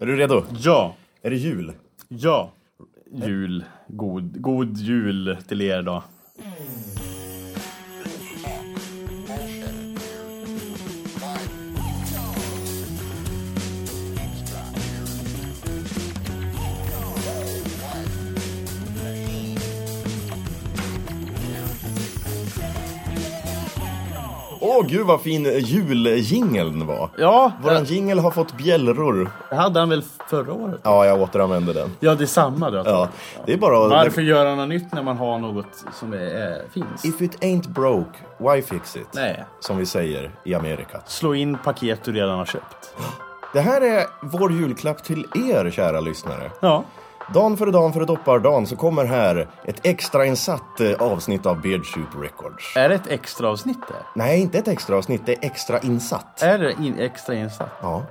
Är du redo? Ja, Är det jul? ja. Jul. God, god jul till er då. Åh gud vad fin juljingeln var. Ja, Våran jingel har fått bjällror. det hade han väl förra året? Ja, jag återanvänder den. Ja, det är samma då. Ja, det är bara. Varför göra något nytt när man har något som är, är, finns? If it ain't broke, why fix it? Nej. Som vi säger i Amerika. Slå in paket du redan har köpt. Det här är vår julklapp till er kära lyssnare. Ja. Dan före dan före doppardan så kommer här ett extrainsatt eh, avsnitt av Beard Soup Records. Är det ett extra avsnitt där? Nej, inte ett extra avsnitt, det är extra insatt. Är det in, extra insatt? Ja.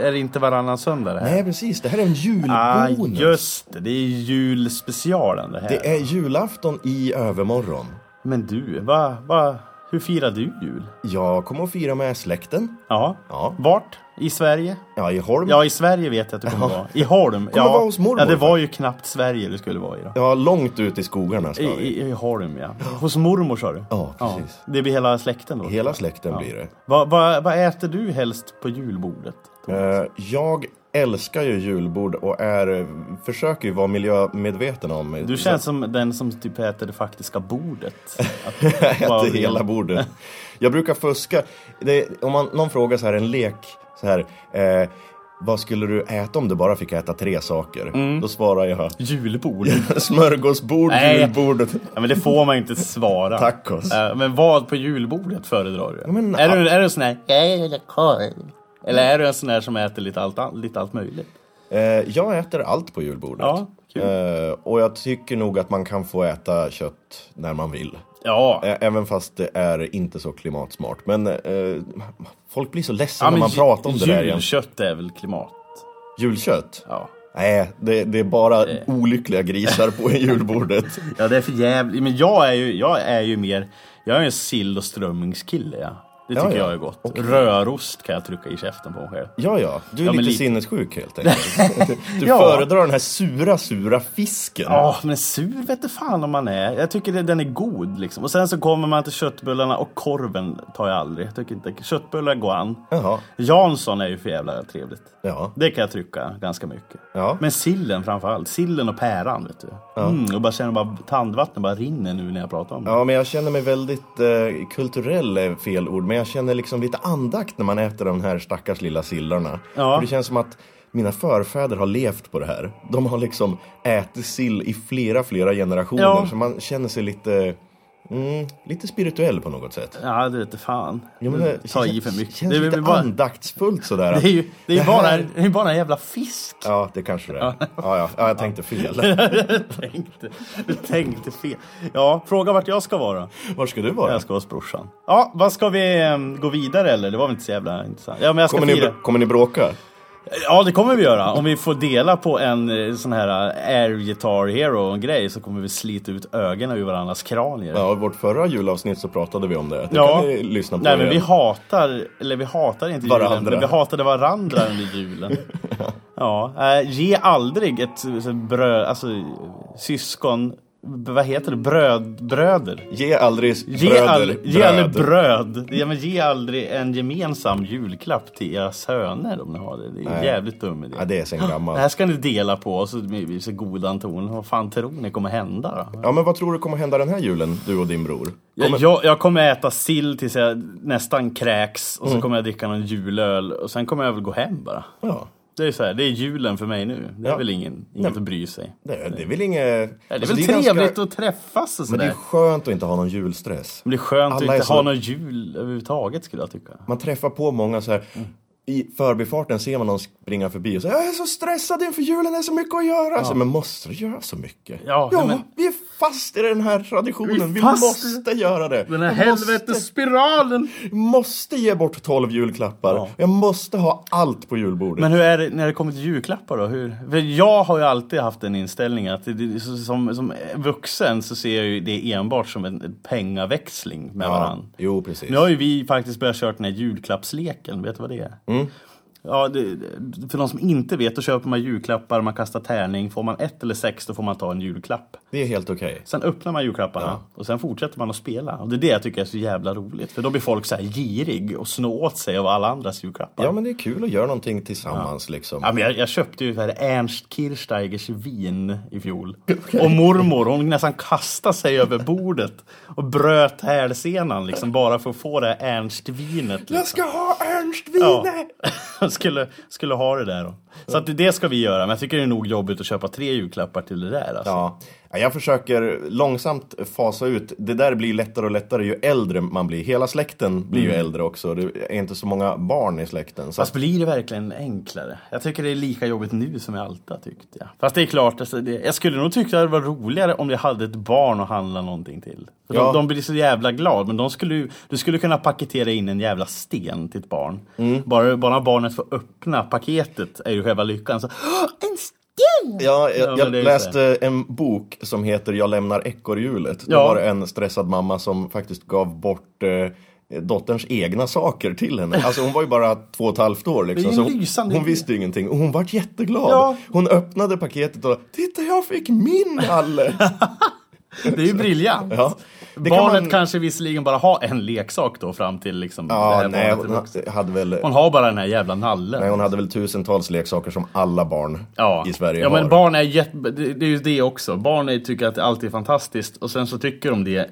Är det inte varannan söndag det här? Nej, precis. Det här är en Ah, julbonus. just det. Det är julspecialen det här. Det är julafton i övermorgon. Men du, va, va, hur firar du jul? Jag kommer att fira med släkten. Ja. Ja. Vart? I Sverige? Ja, i Holm. Ja, i Sverige vet jag att du kommer vara. I Holm? Ja. vara hos mormor, ja, det var ju knappt Sverige du skulle vara i då. Ja, långt ut i skogarna ska I, vi. i, I Holm, ja. Hos mormor sa du? Ja, precis. Det blir hela släkten då? Hela släkten blir det. Vad vad- vad äter du helst på julbordet? Eh, jag älskar ju julbord och är, försöker ju vara miljömedveten om Du känns som den som typ äter det faktiska bordet. Att, äter hela bordet. Jag brukar fuska. Det, om man, någon frågar så här, en lek, så här, eh, vad skulle du äta om du bara fick äta tre saker? Mm. Då svarar jag Julbord? smörgåsbord, Nej. julbordet. Ja, men det får man inte svara. Tacos. Eh, Men vad på julbordet föredrar du? men- är, du är du sån här, jag gillar korv? Eller är du en sån här som äter lite allt, lite allt möjligt? Eh, jag äter allt på julbordet. Ja, kul. Eh, och jag tycker nog att man kan få äta kött när man vill. Ja. Även fast det är inte så klimatsmart. Men eh, folk blir så ledsna ja när man pratar om det där igen. julkött är väl klimat? Julkött? Ja. Nej, det, det är bara olyckliga grisar på julbordet. Ja det är för jävligt. Men jag är ju, jag är ju mer, jag är en sill och strömmingskille ja. Det Ja, tycker ja. jag är gott. Okej. Rörost kan jag trycka i käften på mig själv. Ja, ja. Du är Ja, lite lite- sinnessjuk helt enkelt. Du Ja. föredrar den här sura, sura fisken. Ja, men sur vet du fan om man är. Jag tycker den är god liksom. Och sen så kommer man till köttbullarna och korven tar jag aldrig. Jag tycker inte, köttbullar går an. Jaha. Jansson är ju för jävla trevligt. Ja. Det kan jag trycka ganska mycket. Ja. Men sillen framförallt. Sillen och päran vet du. Mm, och bara känner bara tandvattnet bara rinner nu när jag pratar om det. Ja, men jag känner mig väldigt eh, kulturell fel ord, men jag känner liksom lite andakt när man äter de här stackars lilla sillarna. Ja. För det känns som att mina förfäder har levt på det här. De har liksom ätit sill i flera, flera generationer, Ja. så man känner sig lite, mm, lite spirituell på något sätt. Ja, det vete fan. Ja, men det tar i känns- för mycket. känns Det är, lite bara, andaktsfullt sådär. det är ju, det är Det bara, här- det är bara en jävla fisk. Ja, det kanske det är. Ja, ja, ja jag tänkte fel. Tänkte, du tänkte fel. Ja, fråga vart jag ska vara. Var ska du vara? Jag ska hos brorsan. Ja, vad ska vi em, gå vidare eller? Det var väl inte så jävla intressant. Ja, men jag ska Kommer ni, kommer ni bråka? Ja, det kommer vi göra. Om vi får dela på en eh, sån här eh, Air Guitar Hero grej så kommer vi slita ut ögonen ur varandras kranier. Ja, i vårt förra julavsnitt så pratade vi om det. Det Ja. kan ni lyssna på Nej men vi igen. hatar, eller vi hatar inte julen, Varandra. men vi hatade varandra under julen. ja, eh, ge aldrig ett bröd, alltså syskon, vad heter det, bröd, bröder. Ge aldrig Ge, bröder all, ge aldrig bröd. bröd. Ja, men ge aldrig en gemensam julklapp till era söner om ni har det. Det är en Nej. jävligt dum idé. Ja, det är sen Det gammalt. här ska ni dela på och så med så godan ton. Vad fan tror ni kommer hända då? Ja, men vad tror du kommer hända den här julen, du och din bror? Kommer... jag, jag kommer äta sill tills jag nästan kräks och så kommer jag dricka någon julöl och sen kommer jag väl gå hem bara. Ja, Det är så här, det är julen för mig nu. Det är Ja. väl ingen, inget att bry sig. det, är- det är väl inget... Ja, det är alltså, väl ganska- trevligt att träffas och Men det är sådär. skönt att inte ha någon julstress. Det blir skönt att Alla är inte så- ha någon jul överhuvudtaget skulle jag tycka. Man träffar på många så här. I förbifarten ser man någon springa förbi och säger Jag är så stressad inför julen, det är så mycket att göra. Så, men måste du göra så mycket? Ja, ja men- vi är fast i den här traditionen. Vi, fast- måste göra det. Den här måste- helvetesspiralen! måste ge bort 12 julklappar. Ja. Jag måste ha allt på julbordet. Men hur är det när det kommer till julklappar då? Hur? För jag har ju alltid haft den inställningen att det, som, som vuxen så ser jag ju det enbart som en pengaväxling med ja. varandra. Jo, precis. Nu har ju vi faktiskt börjat köra den här julklappsleken, vet du vad det är? Mm. Mhm. Ja, det, för de som inte vet, då köper man julklappar, man kastar tärning. Får man ett eller sex, då får man ta en julklapp. Det är helt okej. Sen öppnar man julklapparna och sen fortsätter man att spela. Och det är det jag tycker är så jävla roligt. För då blir folk så här girig och snå åt sig av alla andras julklappar. Ja men det är kul att göra någonting tillsammans liksom. Ja, men jag, jag köpte ju här Ernst Kirchsteigers vin i fjol. Och mormor, hon nästan kastade sig över bordet och bröt hälsenan liksom bara för att få det här Ernst-vinet. Liksom. Jag ska ha Ernst Ja. Skulle, skulle ha det där då. Så att det ska vi göra, men jag tycker det är nog jobbigt att köpa tre julklappar till det där. Alltså. Ja, jag försöker långsamt fasa ut. Det där blir lättare och lättare ju äldre man blir. Hela släkten blir ju äldre också. Det är inte så många barn i släkten. Så Fast blir det verkligen enklare? Jag tycker det är lika jobbigt nu som jag alltid har tyckt. Ja. Fast det är klart, alltså, det, jag skulle nog tycka det var roligare om jag hade ett barn att handla någonting till. För Ja. de, de blir så jävla glada, men de skulle, du skulle kunna paketera in en jävla sten till ett barn. Mm. Bara, bara barnet får öppna paketet är ju själva lyckan. Så, "Åh, en sten! Ja, jag, jag läste en bok som heter Jag lämnar ekorrhjulet. Då Ja. var det en stressad mamma som faktiskt gav bort eh, dotterns egna saker till henne. Alltså hon var ju bara två och ett halvt år liksom. Så hon, hon visste ju ingenting och hon vart jätteglad. Ja. Hon öppnade paketet och Titta jag fick min Nalle! Det är ju briljant. Ja. Barnet man- kanske visserligen bara har en leksak då fram till liksom Ja, nej, hon hade väl Hon har bara den här jävla nallen. Nej, hon hade väl tusentals leksaker som alla barn Ja, i Sverige ja har. men barn är jätte... Det det är ju det också. Barn är, tycker att allt är fantastiskt och sen så tycker de det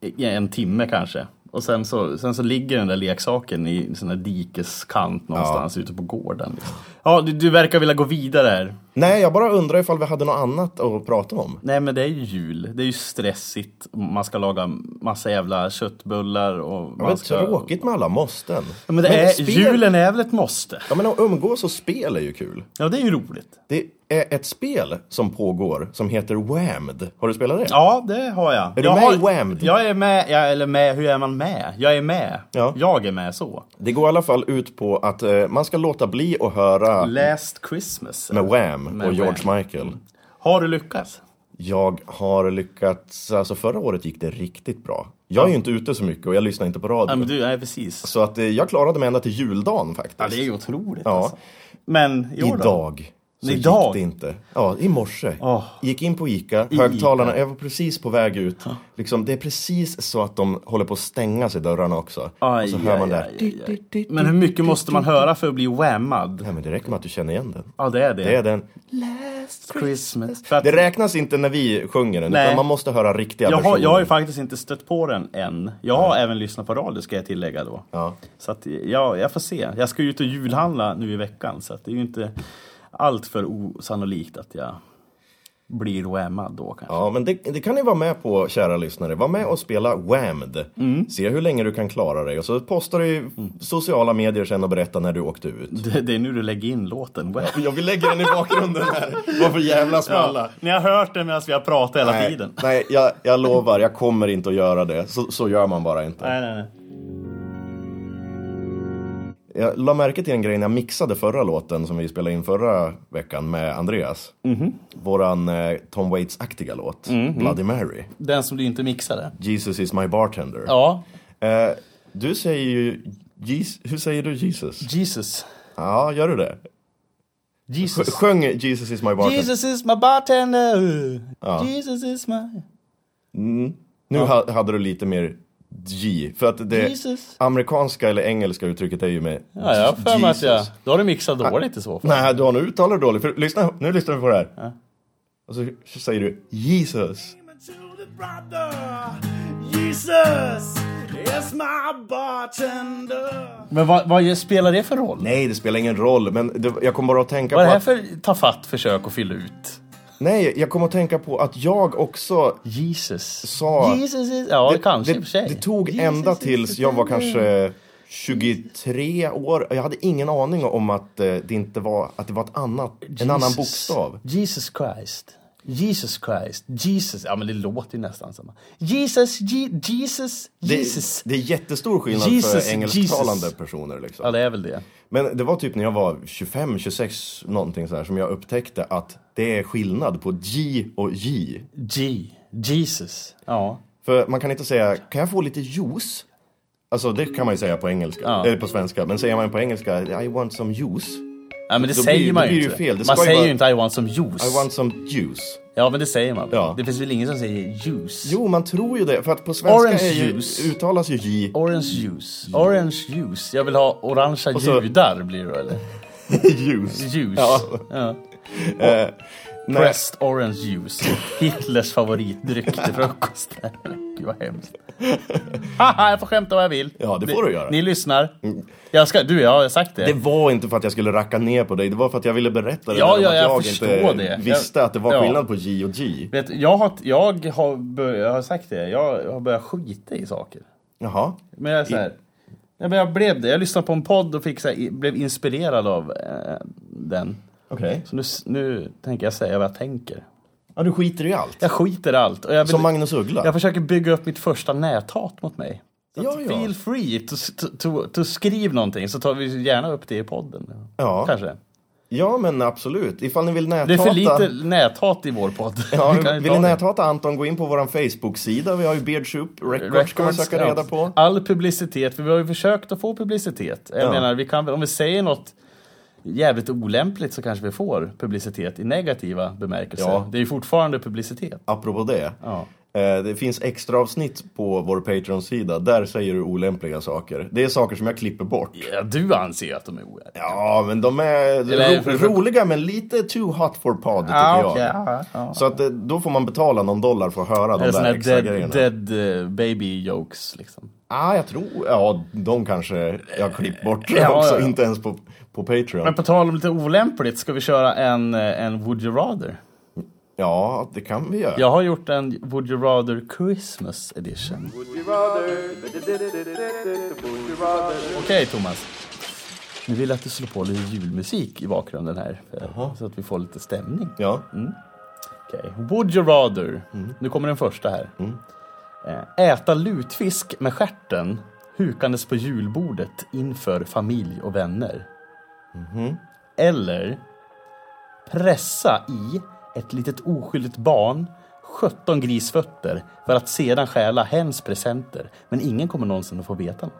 i en timme kanske. Och sen så, sen så ligger den där leksaken i en sån här dikeskant någonstans ute på gården. Liksom. Ja, du, du verkar vilja gå vidare här. Nej, jag bara undrar ifall vi hade något annat att prata om. Nej men det är ju jul. Det är ju stressigt. Man ska laga massa jävla köttbullar och Det man ska... tråkigt med alla måsten. Ja, men det är, spel- Julen är väl ett måste? Ja, men att umgås och spel är ju kul. Ja, det är ju roligt. Det ett spel som pågår som heter Whammed. Har du spelat det? Ja, det har jag. Är du jag med har, i Whammed? Jag är med, jag, eller med, hur är man med? Jag är med. Ja. Jag är med så. Det går i alla fall ut på att eh, man ska låta bli att höra Last Christmas. med Wham Med och George Wham. Michael. Har du lyckats? Jag har lyckats, alltså förra året gick det riktigt bra. Jag är ju inte ute så mycket och jag lyssnar inte på radio. Ja, men du, nej precis. Så att eh, jag klarade mig ända till juldagen faktiskt. Ja, det är ju otroligt Ja. alltså. Men i år då? Så Idag? gick det inte. Ja, i morse. Åh. Gick in på Ica, I högtalarna, Ica. jag var precis på väg ut. Liksom, det är precis så att de håller på att stänga sig dörrarna också. Aj, och så hör man aj, aj. Men hur mycket måste man höra för att bli whammad? Nej men det räcker med att du känner igen den. Ja, det är det. Det är den. Christmas. För att Det räknas inte när vi sjunger den, Nej. utan man måste höra riktiga jag, har, versioner. jag har ju faktiskt inte stött på den än. Jag har även lyssnat på radio ska jag tillägga då. Ja. Så att, ja, jag får se. Jag ska ju ut och julhandla nu i veckan så att det är ju inte allt för osannolikt att jag blir whammad då kanske. Ja, men det, det kan ni vara med på, kära lyssnare. Var med och spela Whammed. Mm. Se hur länge du kan klara dig. Och så postar du i sociala medier sen och berättar när du åkte ut. Det, det är nu du lägger in låten. Wham. Jag vill lägga den i bakgrunden här. Varför jävlas med alla? Ja, ni har hört det medan vi har pratat hela Nej, tiden. nej jag, jag lovar, jag kommer inte att göra det. Så, så gör man bara inte. Nej, nej, nej. Jag la märke till en grej när jag mixade förra låten som vi spelade in förra veckan med Andreas. Mhm. Våran eh, Tom Waits-aktiga låt, Bloody Mary. Den som du inte mixade. Jesus is my bartender. Ja, Eh, du säger ju, Jes- hur säger du Jesus? Jesus. Ja, gör du det? Jesus. Sjung Jesus is my bartender. Jesus is my bartender. Ja. Jesus is my... Nu ha, hade du lite mer G. För att det Jesus. amerikanska eller engelska uttrycket är ju med Ja, jag har för mig att jag... Då har du mixat dåligt i så fall. Nej, du har nu uttalat dåligt. För, lyssna, nu lyssnar vi på det här. Och så, så säger du Jesus. Jesus is my bartender. Men vad, vad spelar det för roll? Nej, det spelar ingen roll. Men det, jag kommer bara att tänka Vad är på det här att... för tafatt försök att fylla ut? Nej, jag kommer att tänka på att jag också Jesus. sa... Jesus is... Ja, det, kanske det, i och för sig. det tog Jesus ända tills jag var kanske 23 år. Jag hade ingen aning om att eh, det inte var, att det var ett annat, en annan bokstav. Jesus Christ. Jesus Christ. Jesus. Ja, men det låter ju nästan samma. Jesus, Je Jesus, Jesus. Det, det är jättestor skillnad Jesus, för engelsktalande Jesus. personer. Liksom. Ja, det är väl det. Men det var typ när jag var 25, 26 någonting så här som jag upptäckte att det är skillnad på G och J. G. Jesus. Ja. För man kan inte säga, kan jag få lite juice? Alltså det kan man ju säga på engelska, Ja. eller på svenska. Men säger man på engelska, I want some juice. Ja, men det Då säger blir- man ju inte. fel. Man säger ju inte I want some juice. I want some juice. Ja, men det säger man. Ja. Det finns väl ingen som säger juice? Jo, man tror ju det. För att på svenska Orange ju, juice. uttalas ju J. Orange juice. Orange juice. Jag vill ha orangea Och så- judar blir det eller? juice. Juice. Ja. Ja. Eh, nej, Pressed orange juice. Hitlers favoritdryck till frukost. Gud vad hemskt. Haha, jag får skämta vad jag vill. Ja, det får du göra. Ni lyssnar. Jag ska, du, jag har sagt det. det var inte för att jag skulle racka ner på dig, det var för att jag ville berätta det. Ja, ja, jag jag förstår det. visste Jag- att det var ja. skillnad på J och G. Vet, jag, har, jag, har bör, jag har sagt det, jag har börjat skita i saker. Jaha. Men jag är så här, ja, men jag blev det. Jag lyssnade på en podd och fick så här, i- blev inspirerad av eh, den. Okej. Så nu, nu tänker jag säga vad jag tänker. Ja, du skiter i allt. Jag skiter i allt. Och jag, vill, Som Magnus Uggla. jag försöker bygga upp mitt första näthat mot mig. Så Ja, att ja. Feel free to, to, to, to skriv någonting så tar vi gärna upp det i podden. Ja. Kanske. Ja, men absolut. Ifall ni vill näthata... Det är för lite näthat i vår podd. Ja, Vi kan ju vill ta ni det. näthata Anton, gå in på vår Facebook-sida. Vi har ju Beardsoup Records, kan man söka ja. reda på. All publicitet, för vi har ju försökt att få publicitet. Jag Ja. menar, vi kan, väl- om vi säger något jävligt olämpligt så kanske vi får publicitet i negativa bemärkelser. Ja. Det är ju fortfarande publicitet. Apropå det. Ja. Eh, Det finns extra avsnitt på vår Patreon-sida. Där säger du olämpliga saker. Det är saker som jag klipper bort. Ja, du anser att de är oärliga. Ja, men de är Eller- ro roliga men lite too hot for pod tycker jag. ja, ja. Så att eh, då får man betala någon dollar för att höra de där extra dead, grejerna. dead eh, baby jokes liksom. ah, jag tror, ja de kanske jag har klippt bort Ja, också, ja, ja. inte ens på, på Patreon. Men på tal om lite olämpligt, ska vi köra en, eh, en Would You Rather? Ja, det kan vi göra. Jag har gjort en Would You Rather Christmas edition. Okej Thomas. Nu vill jag att du slår på lite julmusik i bakgrunden här. För, så att vi får lite stämning. Ja. Okej. Would you rather. Nu kommer den första här. Eh, Äta lutfisk med stjärten hukandes på julbordet inför familj och vänner. Eller pressa i ett litet oskyldigt barn 17 grisfötter för att sedan stjäla hens presenter. Men ingen kommer någonsin att få veta något.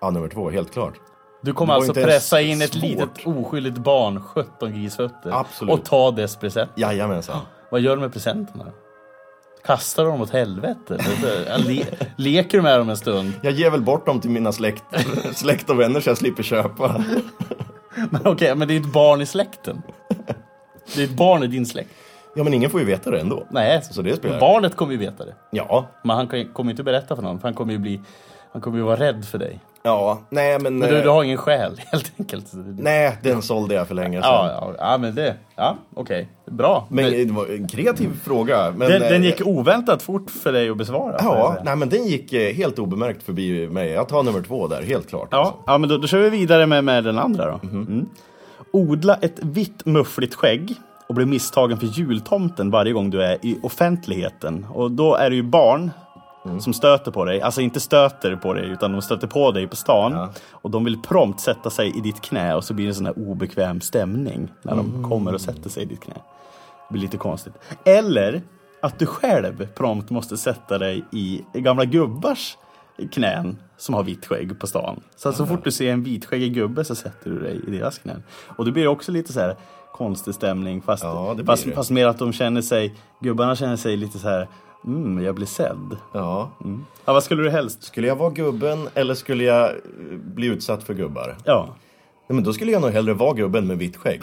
ja, nummer två, helt klart. Du kommer alltså pressa in ett svårt. litet oskyldigt barn 17 grisfötter Absolut. och ta dess present. Jajamensan. Vad gör du med presenterna? Kastar du dem åt helvete? Le leker du med dem en stund? Jag ger väl bort dem till mina släkt, släkt och vänner så jag slipper köpa. Men okej, men det är ett barn i släkten. Det är ett barn i din släkt. Ja, men ingen får ju veta det ändå. Nej, Så det spelar- barnet kommer ju veta det. Ja, Men han kommer ju inte berätta för någon, för han kommer ju bli han kommer ju vara rädd för dig. Ja, nej men... Men du, eh, du har ingen själ, helt enkelt. Nej, den sålde jag för länge sedan. Ja, ja, ja, men det... Ja, okej. Bra. Men det var en kreativ fråga. Men, den, eh, den gick oväntat fort för dig att besvara. Ja, nej men den gick eh, helt obemärkt förbi mig. Jag tar nummer två där, helt klart. Ja, ja men då, då kör vi vidare med, med den andra då. Mm. Odla ett vitt muffligt skägg och bli misstagen för jultomten varje gång du är i offentligheten. Och då är det ju barn som stöter på dig. Alltså inte stöter på dig, utan de stöter på dig på stan. Ja. Och de vill prompt sätta sig i ditt knä och så blir det en sån här obekväm stämning när de kommer och sätter sig i ditt knä. Det blir lite konstigt. Eller att du själv prompt måste sätta dig i gamla gubbars knän som har vitt skägg på stan. Så att så fort du ser en vitskäggig gubbe så sätter du dig i deras knän. Och då blir det också lite så här konstig stämning fast, Ja, det fast, det. fast mer att de känner sig, gubbarna känner sig lite så här, mm, jag blir sedd. Ja. Ja, vad skulle du helst? Skulle jag vara gubben eller skulle jag eh, bli utsatt för gubbar? Ja. Nej, men då skulle jag nog hellre vara gubben med vitt skägg.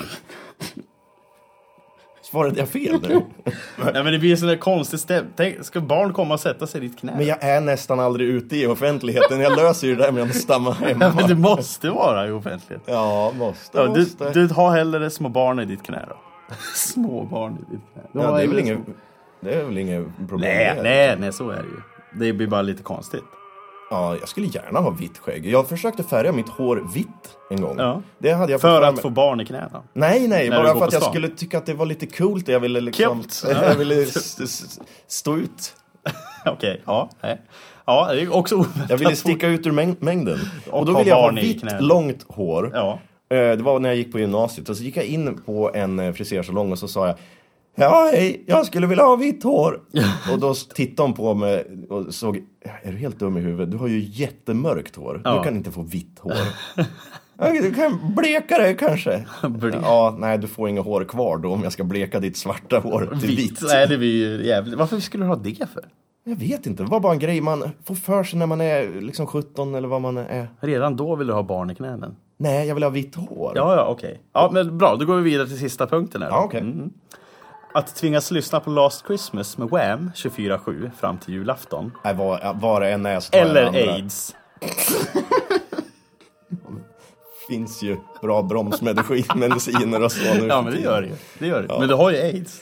Svarade jag fel nu? Nej men det blir en sån där konstig stämning. Tänk, ska barn komma och sätta sig i ditt knä? Men jag är nästan aldrig ute i offentligheten. Jag löser ju det där med att stämma Ja, hemma. men det måste vara i offentlighet. Ja, måste, Ja, du, måste. du har hellre små barn i ditt knä då? små barn i ditt knä? Du ja, det, är väl små- inget, det är väl inget problem Nej, med det. nej, nej, så är det ju. Det blir bara lite konstigt. Ja, jag skulle gärna ha vitt skägg. Jag försökte färga mitt hår vitt en gång. Ja. Det hade jag För att få barn i knäna. Nej, nej, bara för att jag skulle tycka att det var lite coolt. Jag ville liksom... Jag ville stå ut. Okej, ja. Nej. Ja, det är också oväntat. Jag ville sticka ut ur mäng- mängden. Och då ha ville jag ha vitt, långt hår. Ja. Eh, Det var när jag gick på gymnasiet. Och så gick jag in på en eh, frisersalong och så sa jag Ja, hej, jag skulle vilja ha vitt hår. och då tittade hon på mig och såg, är du helt dum i huvudet? Du har ju jättemörkt hår. Ja. Du kan inte få vitt hår. Du kan bleka det kanske. Ble- Ja, nej, du får inga hår kvar då om jag ska bleka ditt svarta hår till vitt. Vitt. Nej, det blir ju jävligt. Varför skulle du ha det för? Jag vet inte, det var bara en grej man får för sig när man är liksom 17 eller vad man är. Redan då vill du ha barn i knänen. Nej, jag vill ha vitt hår. Ja, ja, okej. Ja, men bra. Då går vi vidare till sista punkten här. då. Ja, okej. Mm. Att tvingas lyssna på Last Christmas med Wham 24-7 fram till julafton. Nej, var, var det än är så Eller aids. finns ju bra bromsmediciner och så nu Ja, men det gör det ju. Det gör det. Men du har ju aids.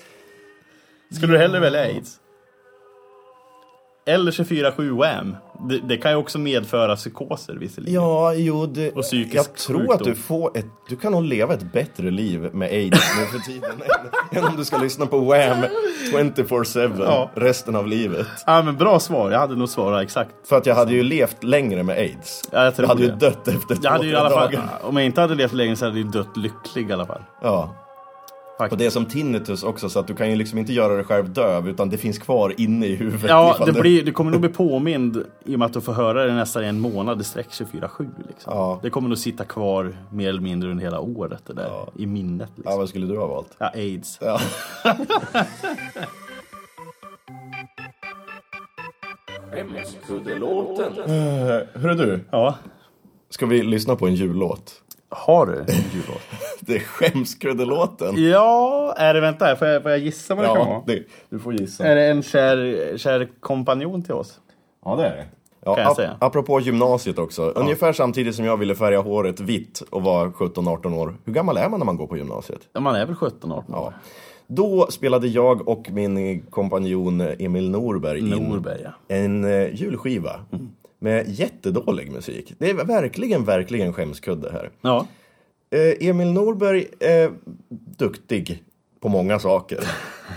Skulle du hellre välja aids? Eller 24-7 Wham. Det, det kan ju också medföra psykoser visserligen. Ja, jo, det, Och psykisk jag tror sjukdom. att du får ett, du kan nog leva ett bättre liv med aids nu för tiden än, än om du ska lyssna på Wham 24-7 Ja. resten av livet. Ja, men bra svar. Jag hade nog svarat exakt. För att jag hade ju levt längre med aids. Ja, jag tror hade ju det. dött efter Jag hade ju i alla fall, dagar. om jag inte hade levt länge så hade jag ju dött lycklig i alla fall. Ja. Och Faktiskt. det är som tinnitus också, så att du kan ju liksom inte göra dig själv döv, utan det finns kvar inne i huvudet. Ja, det du- blir, du kommer nog bli påmind i och med att du får höra det nästan i en månad i sträck 24-7. Liksom. Ja. Det kommer nog sitta kvar mer eller mindre under hela året det där, i minnet. Ja, Liksom. vad skulle du ha valt? Ja, aids. Ja. Eh, Hörru du, Ja. ska vi lyssna på en jullåt? Har du en jullåt? Det är skämskuddelåten. ja, är det, vänta, får jag, får jag gissa vad det kan vara? det, du får gissa. Är det en kär, kär kompanjon till oss? Ja, det är det. Ja, Kan jag ap- säga. Apropå gymnasiet också. Ungefär samtidigt som jag ville färga håret vitt och var 17-18 år. Hur gammal är man när man går på gymnasiet? Ja, man är väl 17-18 år? Ja. Då spelade jag och min kompanjon Emil Norberg in Norberg, ja. en eh, julskiva. Med jättedålig musik. Det är verkligen, verkligen skämskudde här. Ja. Eh, Emil Norberg är duktig på många saker.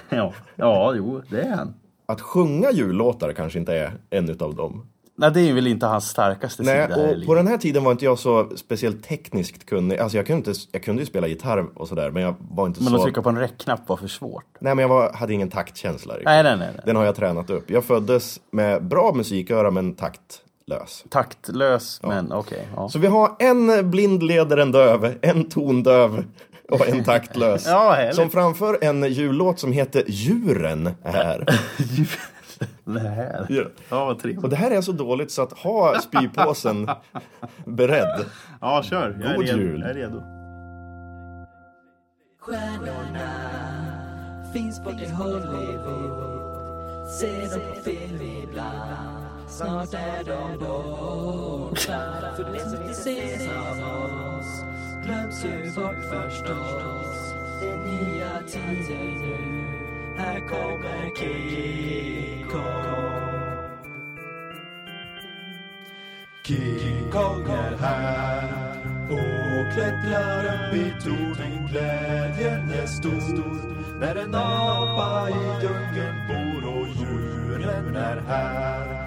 Ja. ja, jo, det är han. Att sjunga jullåtar kanske inte är en utav dem. Nej, det är väl inte hans starkaste Nej, sida och på den här tiden var inte jag så speciellt tekniskt kunnig. Alltså jag kunde, inte, jag kunde ju spela gitarr och sådär, men jag var inte Men så... att trycka på en räckknapp var för svårt. Nej, men jag var, hade ingen taktkänslag. riktigt. Nej, nej, nej. nej. Den har jag tränat upp. Jag föddes med bra musiköra, men taktlös. Taktlös, men okej. ja. Så vi har en blind leder en döv, en tondöv och en taktlös. Ja, som framför en jullåt som heter Djuren är det här. Ja. Ja, vad trevligt. Och det här är så dåligt så att ha spypåsen beredd. Ja, kör. Jag är God redo. jul. Jag är redo. Stjärnorna finns bort i Hollywood Ser dem på film ibland Snart är de borta För det som inte ses av oss Glöms ju bort förstås Det är nya tider nu Här kommer Kiko. Kong Kong är här och klättrar upp i tornen. Glädjen är stor när en apa i djungeln bor och djuren är här.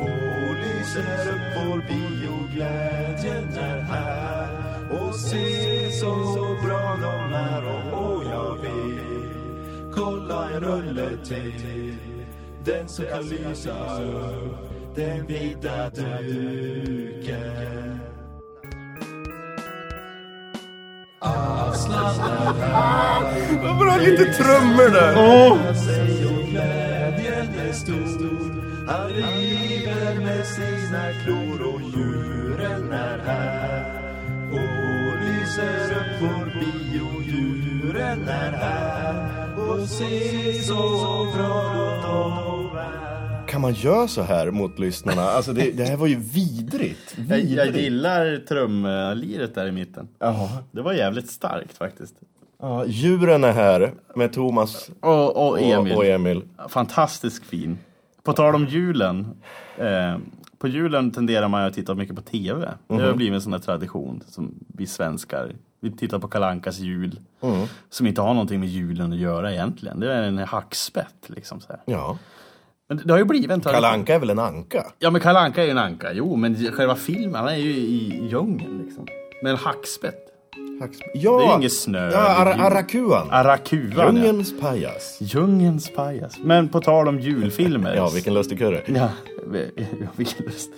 Och lyser upp vår bio, glädjen är här. Och se så bra de är och åh, jag vill kolla en rulle till. Den som kan lysa upp den vita duken. Varför har lite trummor där? sig och sina klor och djuren är här. Och lyser upp vår bio, djuren är här. Och se så bra är. Kan man göra så här mot lyssnarna? Alltså det, det här var ju vidrigt. Jag, jag vidrigt. gillar trumliret där i mitten. Jaha. Det var jävligt starkt faktiskt. Ja, djuren är här med Thomas Och, och Emil. och, och Emil. Fantastiskt fin. På tal om julen. Eh, på julen tenderar man att titta mycket på TV. Det har blivit en sån här tradition som vi svenskar. Vi tittar på Kalankas jul. Som inte har någonting med julen att göra egentligen. Det är en hackspett liksom. Så här. Ja. Men det har ju blivit en tradition. Kalanka är väl en anka? Ja men Kalle Anka är ju en anka, jo men själva filmen han är ju i djungeln liksom. Med en hackspett. Hacksp- Ja! Det är ingen snö Ja, jul. Arakuan. Arakuan, ja. Djungelns pajas. Djungelns pajas. Men på tal om julfilmer. Ja, vilken lustig kurre. Ja, ja, vilken lust.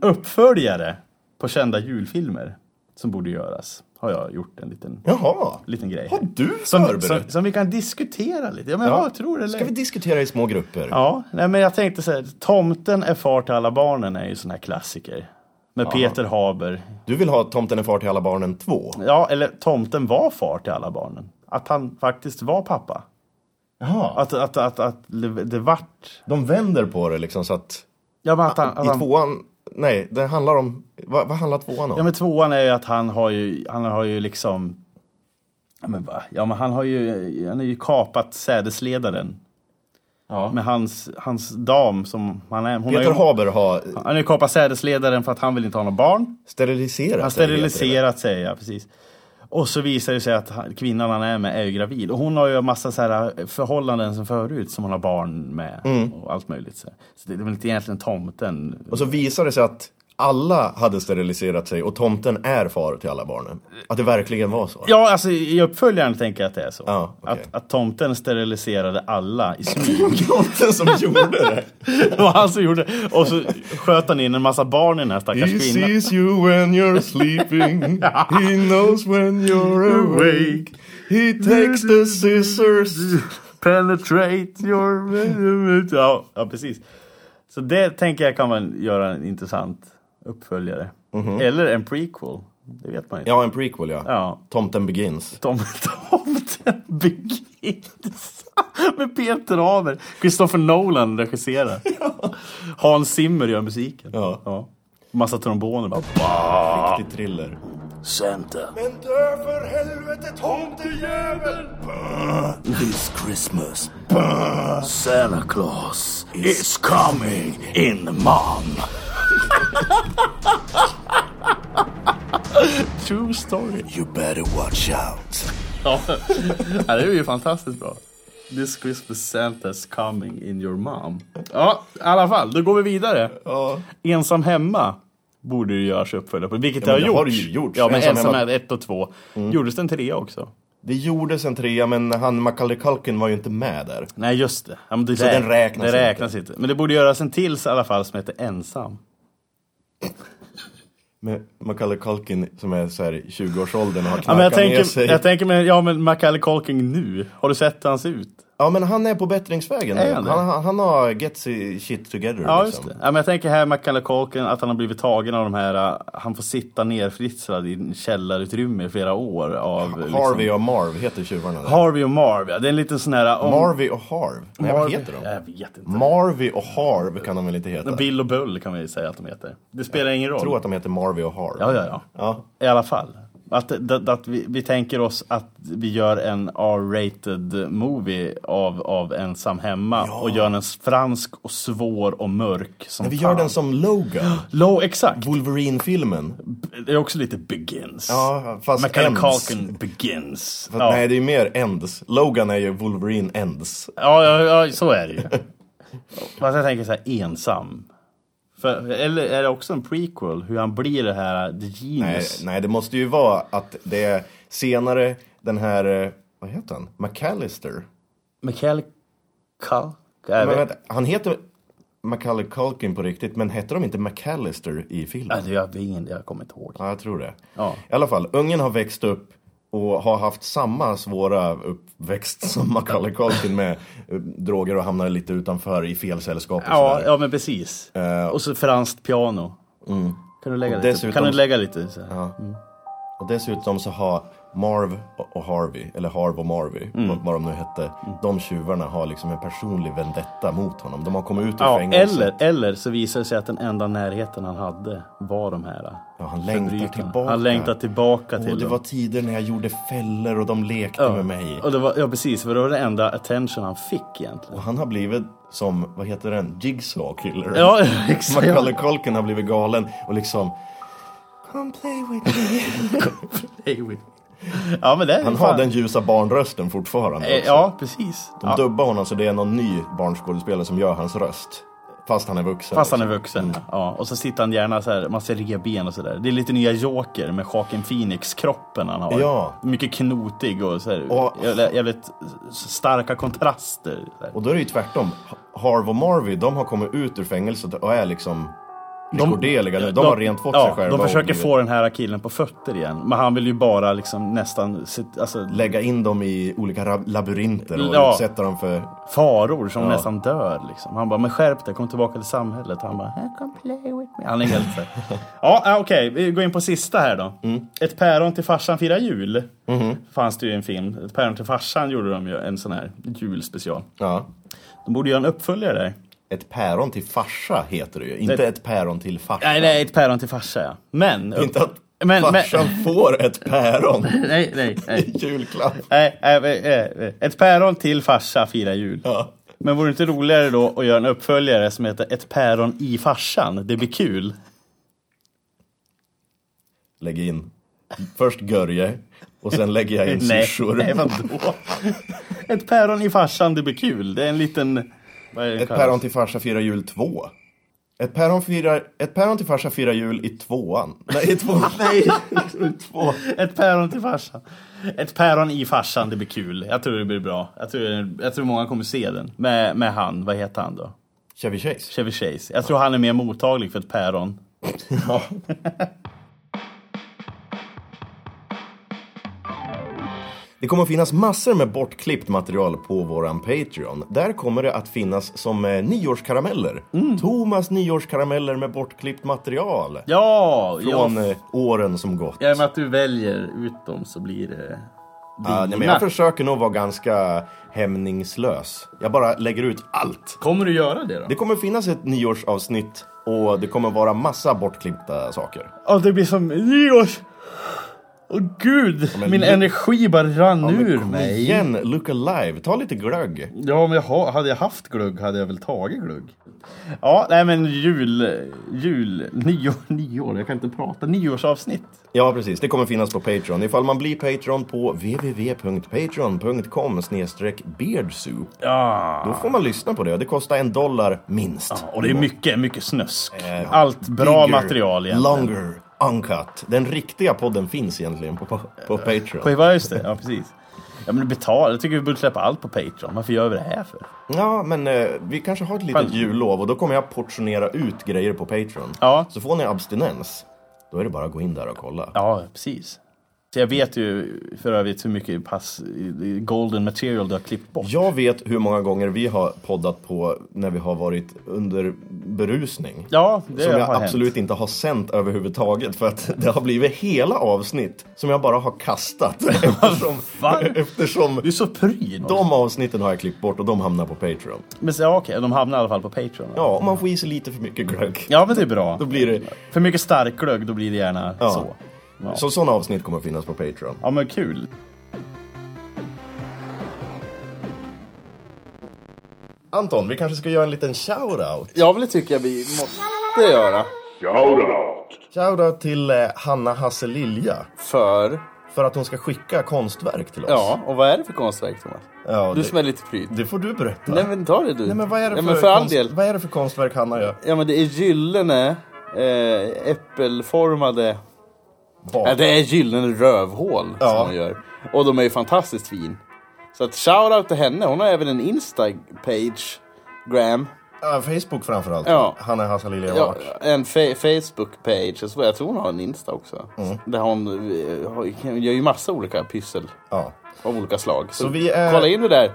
Uppföljare på kända julfilmer som borde göras. Har jag gjort en liten, Jaha. liten grej. Har du som, som, som vi kan diskutera lite. Ja, men Ja. jag tror det. Ska vi diskutera i små grupper? Ja, nej, men jag tänkte så här. Tomten är far till alla barnen är ju sån här klassiker. Med Peter Haber. Du vill ha Tomten är far till alla barnen 2? Ja, eller tomten var far till alla barnen. Att han faktiskt var pappa. Jaha. Att, att, att, att det vart... De vänder på det liksom så att Ja, men att han, att i han, tvåan, nej, det handlar om, vad, vad handlar tvåan om? Ja men tvåan är ju att han har ju, han har ju liksom Ja men, ja, men han har ju, han har ju kapat sädesledaren. Ja. Med hans, hans dam som han är. Hon Peter har ju, Haber har han har ju kapat sädesledaren för att han vill inte ha några barn. steriliserat Han sig, det. steriliserat sig, ja precis. Och så visar det sig att han- kvinnan han är med är ju gravid. Och hon har ju en massa så här förhållanden som förut som hon har barn med. Mm. Och allt möjligt. Så, så det är väl inte egentligen tomten. Och så visar det sig att alla hade steriliserat sig och tomten är far till alla barnen. Att det verkligen var så. Ja, alltså i uppföljaren tänker jag att det är så. Ja, okej. att, att tomten steriliserade alla i smyg. Tomten som gjorde det. det var han som gjorde det. Och så sköt han in en massa barn i den här stackars He kvinnan. sees you when you're sleeping. He knows when you're awake. He takes the scissors. Penetrate your... Ja, ja, precis. Så det tänker jag kan man göra intressant uppföljare. Eller en prequel. Det vet man inte. Ja, en prequel ja. Ja. Tomten begins. Tom, tomten begins. Med Peter Haber. Christopher Nolan regisserar. Hans Zimmer gör musiken. Ja. Massa tromboner bara. Riktig thriller. Santa. Men dö för helvete tomtejävel! This Christmas. Santa Claus is coming in mom. True story. You better watch out. Ja, det är ju fantastiskt bra. This Christmas Santa's coming in your mom. Ja, i alla fall, då går vi vidare. Ja. Ensam hemma borde ju göras uppföljare på, vilket Ja, det har det gjorts. har det ju gjorts. Ja, men Ensam Ensam hemma. hemma 1 och 2. Gjordes det en trea också? Det gjordes en trea men han Macaulay Culkin var ju inte med där. Nej, just det. Ja, men det Så den räknas det räknas inte. Men det borde göras en till i alla fall som heter Ensam. Med Macaulay Culkin som är så här i 20-årsåldern och har Ja, men jag knarkat ner tänker, sig. jag tänker med, ja men Macaulay Culkin nu. Har du sett hur han ser ut? Ja men han är på bättringsvägen nu. Han Han, han, har get shit together Ja, liksom. just det. Ja, men jag tänker här Macaulay Culkin, att han har blivit tagen av de här, uh, han får sitta nerfritslad i källarutrymme i flera år av liksom, Harvey och Marv heter tjuvarna där. Harvey och Marv, ja. Det är en liten sån här... Om, Marvy och Harv. Nej, vad Marv- heter de? Jag vet inte. Marvy och Harv kan de väl inte heta? Bill och Bull kan vi säga att de heter. Det spelar ingen roll. Jag tror att de heter Marvy och Harv. Ja, ja, ja. Ja. I alla fall. Att, att, att vi, vi tänker oss att vi gör en R-rated movie av, av Ensam Hemma och gör den fransk och svår och mörk som vi fan. gör den som Logan. Low, exakt. Wolverine-filmen. Det är också lite begins. Ja, fast ends. Culkin begins. Fast Ja. Nej, det är mer ends. Logan är ju Wolverine ends. Ja, ja, ja, så är det ju. Fast jag tänker så här, ensam. För, eller är det också en prequel? Hur han blir det här the Nej, genius? nej, det måste ju vara att det är senare den här, eh, vad heter han? McAllister. Culkin? Men vänta, han heter Macaulay Culkin på riktigt, men hette de inte McAllister i filmen? Ja, det jag, ingen, jag kommer inte ihåg. Ja, jag tror det. Ja. I alla fall, ungen har växt upp och har haft samma svåra uppväxt som Macaulay Culkin med eh, droger och hamnar lite utanför i fel sällskap och Ja, ja men precis. Eh, Och så franskt piano. Kan du lägga lite? dessutom- Kan du lägga lite? Så? Ja. Och dessutom så har Marv och Harvey, eller Harv och Marvy, Mm. vad- de nu hette, de tjuvarna har liksom en personlig vendetta mot honom. De har kommit ut ur Ja, fängelset. eller, eller så visar det sig att den enda närheten han hade var de här Ja, han längtar tillbaka. Han längtar tillbaka till det dem. var tider när jag gjorde fällor och de lekte ja. med mig. Och det var, ja precis, för det var det enda attention han fick egentligen. Och han har blivit som, vad heter den, Jigsaw Killer. Ja, exakt. Macaulay Culkin har blivit galen och liksom Come play with me. Ja men det är Han fan- har den ljusa barnrösten fortfarande Eh, också. Ja, precis. De Ja. dubbar honom så det är någon ny barnskådespelare som gör hans röst. Fast han är vuxen. Fast han är liksom. vuxen. Ja. Och så sitter han gärna så här, man ser revben och sådär. Det är lite nya Joker med Joaquin Phoenix-kroppen han har. Ja. Mycket knotig och så här, Och- jävligt, jävligt starka kontraster. Och då är det ju tvärtom. Harv och Marvy, de har kommit ut ur fängelset och är liksom rekorderliga nu. De, har rent fått ja, sig själva. De försöker få den här killen på fötter igen. Men han vill ju bara liksom nästan alltså, lägga in dem i olika labyrinter och Ja. utsätta dem för... faror som Ja. nästan dör. Liksom. Han bara, men skärp dig, kom tillbaka till samhället. Han bara, "I can play with me. Han är helt så här. Ja, ja, okej, vi går in på sista här då. Mm. Ett päron till farsan firar jul. Mhm. Fanns det ju en film. Ett päron till farsan gjorde de ju en sån här julspecial. Ja. De borde göra en uppföljare där. Ett päron till farsa heter det ju, inte Det- ett päron till farsa. Nej, nej, ett päron till farsa ja. Men... Inte att men, men, farsan får ett päron nej, nej, nej. i julklapp. nej, nej, nej, nej. Ett päron till farsa firar jul. Ja. Men vore det inte roligare då att göra en uppföljare som heter Ett päron i farsan? Det blir kul. Lägg in först Görje och sen lägger jag in Nej, syrsor. nej vadå? Ett päron i farsan, det blir kul. Det är en liten... Ett päron till farsa firar jul 2. Ett päron, firar, ett päron till farsa firar jul i tvåan. Nej, i tvåan. Nej, två. Ett päron till farsan. Ett päron i farsan, det blir kul. Jag tror det blir bra. Jag tror, jag tror många kommer se den. Med, med han, vad heter han då? Chevy Chase. Chevy Chase. Jag tror han är mer mottaglig för ett päron. Ja. Det kommer att finnas massor med bortklippt material på våran Patreon. Där kommer det att finnas som eh, nyårskarameller. Mm. Thomas nyårskarameller med bortklippt material. Ja! Från ja. eh, åren som gått. Och med att du väljer ut dem så blir det... Ja, nej, men jag försöker nog vara ganska hämningslös. Jag bara lägger ut allt. Kommer du göra det då? Det kommer finnas ett nyårsavsnitt och det kommer vara massa bortklippta saker. Ja, det blir som nyårs... Åh gud, men min energi bara rann Ja, ur mig. igen, look alive. Ta lite glögg. Ja, men jag ha, hade jag haft glugg hade jag väl tagit glugg. Ja, nej men jul, jul, nyår, nyår, jag kan inte prata, nyårsavsnitt. Ja, precis. Det kommer finnas på Patreon. Ifall man blir Patreon på www.patreon.com beardsoup. Ja. Då får man lyssna på det. Det kostar en dollar minst. Och det är mycket, mycket snusk. Eh, Allt bra Bigger, material egentligen. Longer, uncut. Den riktiga podden finns egentligen på, på, på Patreon. På, ja, just det, ja precis. Ja men du betalar, jag tycker vi borde släppa allt på Patreon. Varför gör vi det här för? Ja, men eh, vi kanske har ett litet Fan. jullov och då kommer jag portionera ut grejer på Patreon. Ja. Så får ni abstinens, då är det bara att gå in där och kolla. Ja, precis. Jag vet ju för övrigt hur mycket pass golden material du har klippt bort. Jag vet hur många gånger vi har poddat på när vi har varit under berusning. Ja, det som jag har absolut hänt. inte har sänt överhuvudtaget för att det har blivit hela avsnitt som jag bara har kastat. eftersom, eftersom Du är så pryd. de avsnitten har jag klippt bort och de hamnar på Patreon. Men så, ja, okej, de hamnar i alla fall på Patreon. Ja, om man får i sig lite för mycket glögg. Ja, men det är bra. Då blir det... För mycket starkglögg, då blir det gärna Ja. så. Ja. Så sådana avsnitt kommer att finnas på Patreon. ja, men kul. Anton, vi kanske ska göra en liten shout-out. Ja, det tycker jag vi måste göra. Shoutout till eh, Hanna Hasse Lilja. För? För att hon ska skicka konstverk till oss. Ja, och vad är det för konstverk Thomas? Ja, Du det, som är lite pryd. det får du berätta. Nej men ta det du. Nej, men vad är det, ja, för, men för konst, del. vad är det för konstverk Hanna gör? Ja men det är gyllene eh, äppelformade Bak. Ja, det är gyllene rövhål Ja. som hon gör. Och de är ju fantastiskt fin. Så att shoutout till henne. Hon har även en Insta-page. Gram. Ja, Facebook framförallt. Ja. Hanna Hasse Lilja Ja, en fa- Facebook-page. Jag tror hon har en Insta också. Mm. Där hon eh, hon gör ju massa olika pyssel. Ja. Av olika slag. Så, Så vi är- kolla in det där.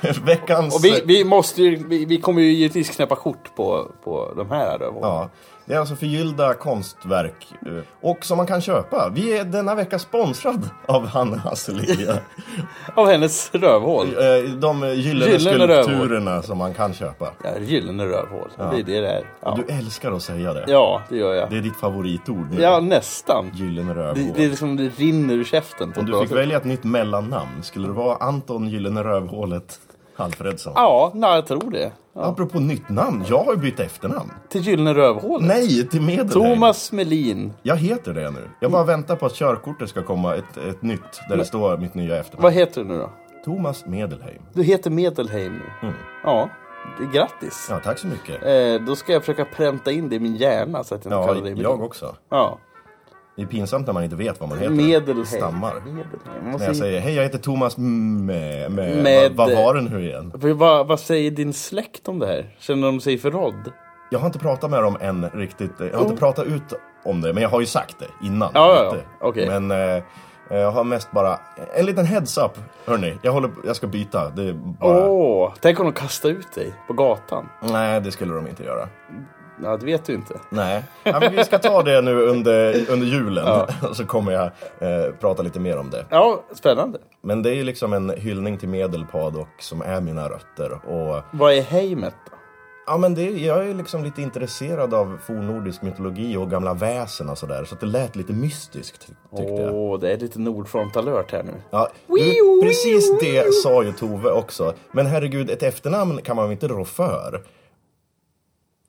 Veckans... Och vi, vi måste ju, vi, vi kommer ju givetvis knäppa kort på, på de här rövhålen. Ja. Det är alltså förgyllda konstverk. eh, Och som man kan köpa. Vi är denna vecka sponsrad av Hanna Hasse Lilja. Av hennes rövhål. Eh, De gyllene, Gyllene rövhål. skulpturerna som man kan köpa. Ja, gyllene rövhål. Det är det det är. Ja. Du älskar att säga det. ja, det gör jag. Det är ditt favoritord nu. Ja, nästan. Gyllene Det, rövhål. det är liksom, det rinner ur käften. Om du fick sätt. välja ett nytt mellannamn, skulle det vara Anton Gyllene Rövhålet Alfredsson? Ja, nej, jag tror det. Ja. Apropå nytt namn, jag har ju bytt efternamn. Till Gyllene Rövhålet. Nej, till Medelheim. Thomas Melin. Jag heter det nu. Jag bara väntar på att körkortet ska komma, ett, ett nytt, där det står mitt nya efternamn. Vad heter du nu då? Thomas Medelheim. Du heter Medelheim nu. Mm. Ja. Grattis! Ja, tack så mycket. Eh, då ska jag försöka pränta in det i min hjärna så att jag inte Ja, kallar dig jag också. Ja. Det är pinsamt när man inte vet vad man heter. Medelheim. Stammar. Medelheim. Man När jag säger hej jag heter Thomas med, med, Med- vad, vad var det nu igen? Vad, vad säger din släkt om det här? Känner de sig förrådd? Jag har inte pratat med dem än riktigt. Jag har inte pratat ut om det, men jag har ju sagt det innan. Oh. Ja, ja, ja. Okej. Men eh, jag har mest bara, en liten heads up. Hörni, jag, håller, jag ska byta. Det bara... Åh, tänk om de kastar ut dig på gatan. Nej, det skulle de inte göra. Ja, det vet du inte. Nej, ja, men vi ska ta det nu under, under julen. Så kommer jag eh, prata lite mer om det. Ja, spännande. Men det är ju liksom en hyllning till Medelpad och som är mina rötter. Och Vad är heimet då? Ja men det, jag är liksom lite intresserad av fornnordisk mytologi och gamla väsen och sådär. Så att det lät lite mystiskt ty- tyckte jag. Åh, det är lite Nordfront-alert här nu. Ja, du, precis det sa ju Tove också. Men herregud, ett efternamn kan man väl inte rå för?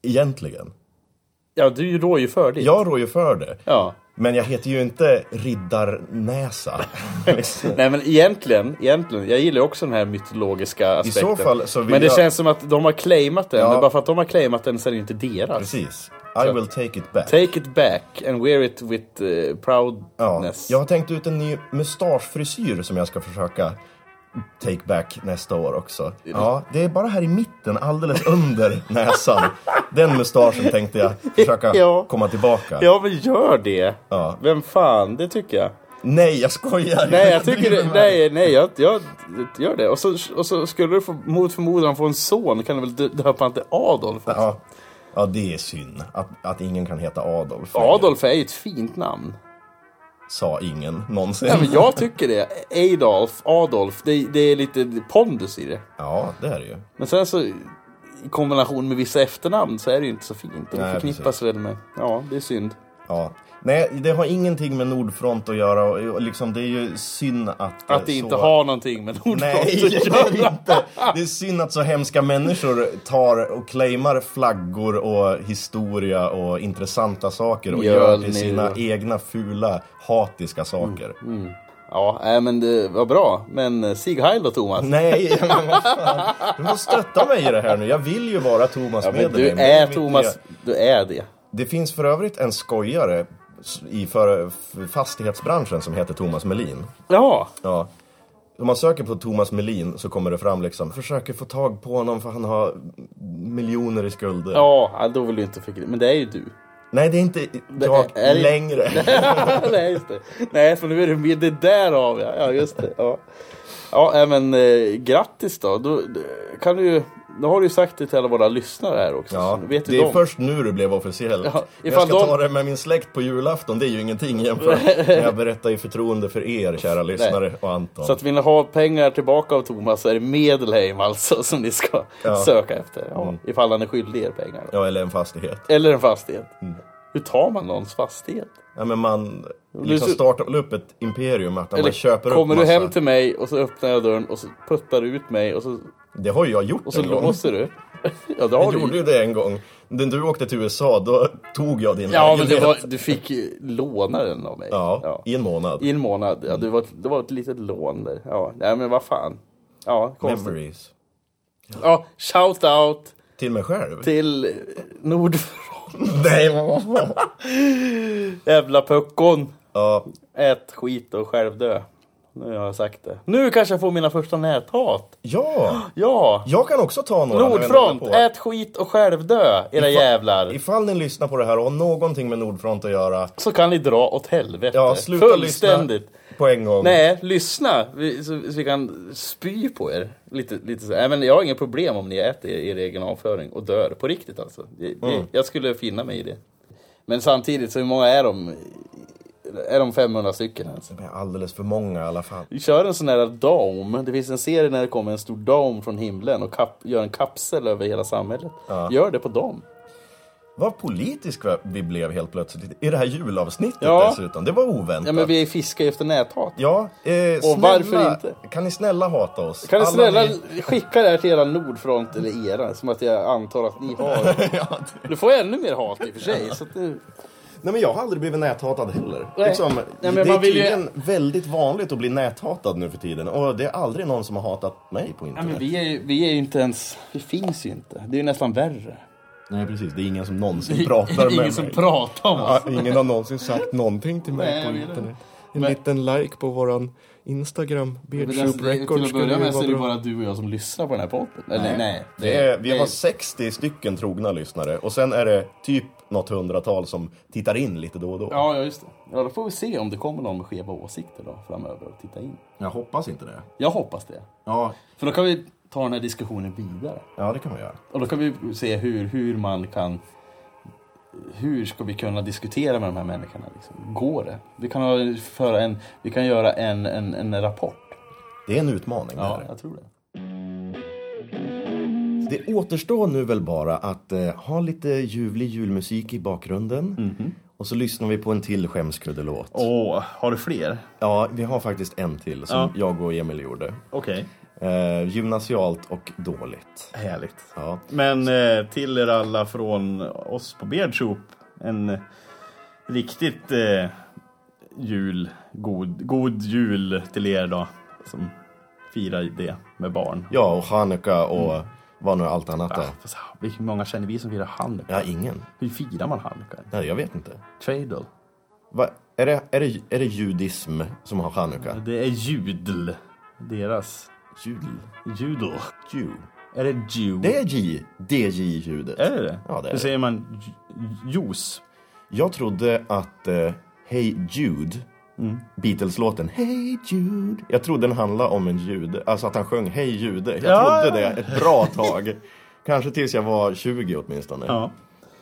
Egentligen. Ja, du rår ju för det. Jag rår ju för det. Ja. Men jag heter ju inte Riddarnäsa. Nej men egentligen, egentligen, jag gillar också den här mytologiska aspekten. så fall så vill men det jag- känns som att de har claimat den, Ja. men bara för att de har claimat den så är det inte deras. Precis. I will take it back. Take it back and wear it with uh, Ja, proudness. jag har tänkt ut en ny mustaschfrisyr som jag ska försöka take back nästa år också. Ja, det är bara här i mitten, alldeles under näsan. Den mustaschen tänkte jag försöka Ja. komma tillbaka. Ja men gör det! Ja. Vem fan, det tycker jag. Nej, jag skojar! Nej jag tycker det, nej, nej jag, jag gör det. Och så, och så skulle du få, mot förmodan få en son kan du väl dö- döpa han till Adolf? också? Ja. ja, det är synd att, att ingen kan heta Adolf. Adolf är ju ett fint namn. Sa ingen någonsin. Ja, men jag tycker det. Adolf, Adolf, det, det är lite pondus i det. Ja, det är det ju. Men sen så i kombination med vissa efternamn så är det ju inte så fint. Det Nej, förknippas precis. väl med, ja det är synd. Ja. Nej, det har ingenting med Nordfront att göra. Och liksom, det är ju synd att... Att det så... inte har någonting med Nordfront Nej, att det göra. är inte. Det är synd att så hemska människor tar och claimar flaggor och historia och intressanta saker och Mjölnir gör till sina egna fula, hatiska saker. Ja, nej, men det var bra. Men eh, Sig Heil då Thomas. Nej, men vad fan. Du måste stötta mig i det här nu. Jag vill ju vara Thomas Ja, men du. Det är Thomas, du är det. Det finns för övrigt en skojare i för, fastighetsbranschen som heter Thomas Melin. Ja, Ja. Om man söker på Thomas Melin så kommer det fram liksom, försöker få tag på honom för han har miljoner i skulder. ja, då vill du inte förklara. Men det är ju du. Nej, det är inte jag är längre. Nej, just det. Nej, för nu är det med det där av ja. Ja, just det. Ja, ja men eh, grattis då. då. Kan du, då har du ju sagt det till alla våra lyssnare här också. Ja, vet det är de. först nu det blev officiellt. Ja, jag ska de- ta det med min släkt på julafton, det är ju ingenting jämfört med jag berättar i förtroende för er, kära lyssnare och Anton. Så att vill ni ha pengar tillbaka av Thomas så är det Medelheim alltså som ni ska Ja. söka efter. Ja, Mm. Ifall han är skyldig er pengar. då. Ja, eller en fastighet. Eller en fastighet. Mm. Hur tar man någons fastighet? Ja, men man liksom startar upp ett imperium, att man Eller köper upp kommer massa... du hem till mig och så öppnar jag dörren och så puttar du ut mig och så, Det har ju jag gjort och så en gång. låser du? Ja, det har Jag du gjorde ju. det en gång. När du åkte till USA, då tog jag din Ja, men lägenhet. det var, du fick ju låna den av mig. Ja, i en månad. I en månad. Ja, det, var, det var ett litet lån där. Ja, nej men vad fan. Ja, konstigt. Memories. Ja, shout out Till mig själv? till Nordfront. Nej, men vad fan. Jävla puckon. Ja, Ät skit och själv dö. Nu har jag sagt det. Nu kanske jag får mina första näthat. ja. Ja! Jag kan också ta några. Nordfront, på. ät skit och själv dö, era jävlar. Ifall ni lyssnar på det här och har någonting med Nordfront att göra, Så kan ni dra åt helvete. ja, sluta Fullständigt. lyssna på en gång. Nej, lyssna. Vi, så, så vi kan spy på er. Lite, lite så. Nej, men jag har inga problem om ni äter er, er egen avföring och dör. På riktigt alltså. Det, det, Mm. Jag skulle finna mig i det. Men samtidigt, så hur många är de? Är de 500 stycken alltså? Det är alldeles för många i alla fall. Vi kör en sån här dome. Det finns en serie när det kommer en stor dome från himlen och kap, gör en kapsel över hela samhället. Ja. Gör det på dem. Vad politisk vi blev helt plötsligt i det här julavsnittet Ja. dessutom. Det var oväntat. Ja men vi fiskar efter näthat. Ja, eh, snälla, varför inte? Kan ni snälla hata oss? Kan ni snälla ni- skicka det här till era Nordfront eller era, som att jag antar att ni har. ja, det... Du får ännu mer hat i och för sig. Så att det... Nej men jag har aldrig blivit näthatad heller. Nej. Liksom, Nej, men det är vill ju- tydligen väldigt vanligt att bli näthatad nu för tiden. Och det är aldrig någon som har hatat mig på internet. men vi, är, ju- vi är ju inte ens... Vi finns ju inte. Det är ju nästan värre. Nej precis, det är ingen som någonsin pratar med Ingen mig. som pratar om oss. Ja, ingen har någonsin sagt någonting till mig Nej, på internet. inte. En Men- liten like på våran Instagram, det- Records. Till att börja med så är det bara du och jag som lyssnar på den här podden. Eller nej. Det är, vi har 60 stycken trogna lyssnare och sen är det typ något hundratal som tittar in lite då och då. Ja, ja, just det. Ja, då får vi se om det kommer någon med skeva åsikter då framöver och titta in. Jag hoppas inte det. Jag hoppas det. Ja, För då kan vi ta den här diskussionen vidare. ja det kan man göra. Och då kan vi se hur, hur man kan... Hur ska vi kunna diskutera med de här människorna? Liksom? Går det? Vi kan, ha, föra en, vi kan göra en, en, en rapport. Det är en utmaning. Ja, jag tror det. det återstår nu väl bara att eh, ha lite ljuvlig julmusik i bakgrunden. Mhm. Och så lyssnar vi på en till skämskuddelåt. Åh, har du fler? Ja, vi har faktiskt en till som Ja. jag och Emil gjorde. Okej. Eh, gymnasialt och dåligt. Härligt. Ja. Men eh, till er alla från oss på Beardsoup, en eh, riktigt eh, jul, god, god jul till er då, som firar det med barn. ja, och Chanukka och vad nu allt annat Ja, är. ah, hur många känner vi som firar Hanukka? Ja, ingen. Hur firar man Hanukka? Nej, jag vet inte. Tradle? Va, är, det, är, det, är det judism som har Chanukka? Det är judel. Deras. Judel? Judel. Jew. Är det Jew? Det är J. DJ-ljudet. Är det det? Ja, det är Hur säger man juice? Jag trodde att eh, Hey Jude, Mm. Beatles-låten Hey Jude, jag trodde den handlade om en jude. Alltså att han sjöng Hej jude. Jag Ja. trodde det ett bra tag. Kanske tills jag var 20 åtminstone. Ja.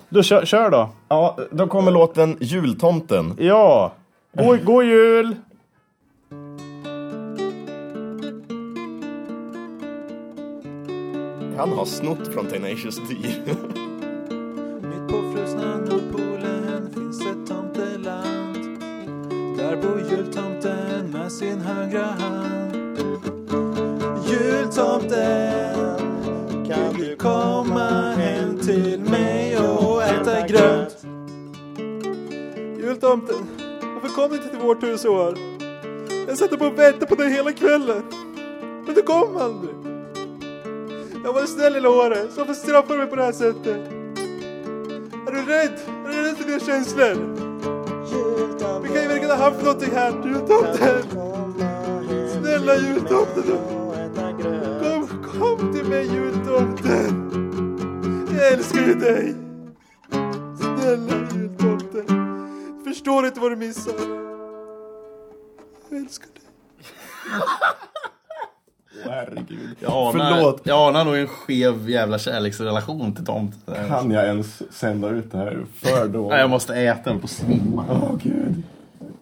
Då kör, kör då. Ja, då kommer låten Jultomten. Ja. God, god jul! Han har snott från Tenacious D. Mitt på frusna Nordpolen finns ett tomteland. Där bor jultomten med sin högra hand. Jultomten, kan du komma hem till mig och äta gröt? Jultomten, varför kom du inte till vårt hus i år? Jag satt och väntade på dig hela kvällen. Men du kom aldrig. Jag var snäll hela året, så varför straffar du mig på det här sättet? Är du rädd? Är du rädd för dina känslor? Vi kan ju verkligen ha haft någonting här, jultomten! Snälla jultomten! Kom, kom till mig jultomten! Jag älskar ju dig! Snälla jultomten! Förstår inte vad du missar. Jag älskar dig. Herregud. Jag anar, Förlåt. Jag anar nog en skev jävla kärleksrelation till tomten. Kan jag ens sända ut det här för då? Nej, jag måste äta den på svimma. Åh gud.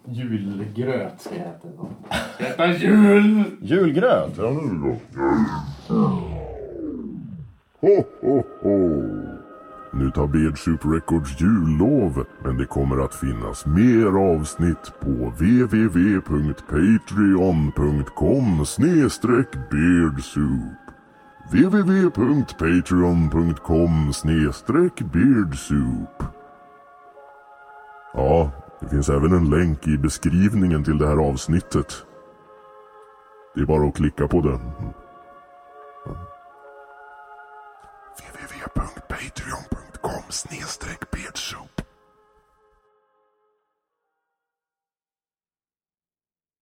Julgröt ska jag äta idag. Ska jag äta jul! Julgröt? Ho, ho, ho! Nu tar Beardsoup Records jullov, men det kommer att finnas mer avsnitt på www.patreon.com snedstreck beardsoup www.patreon.com snedstreck beardsoup Ja, det finns även en länk i beskrivningen till det här avsnittet. Det är bara att klicka på den. www.patreon.com patreon.com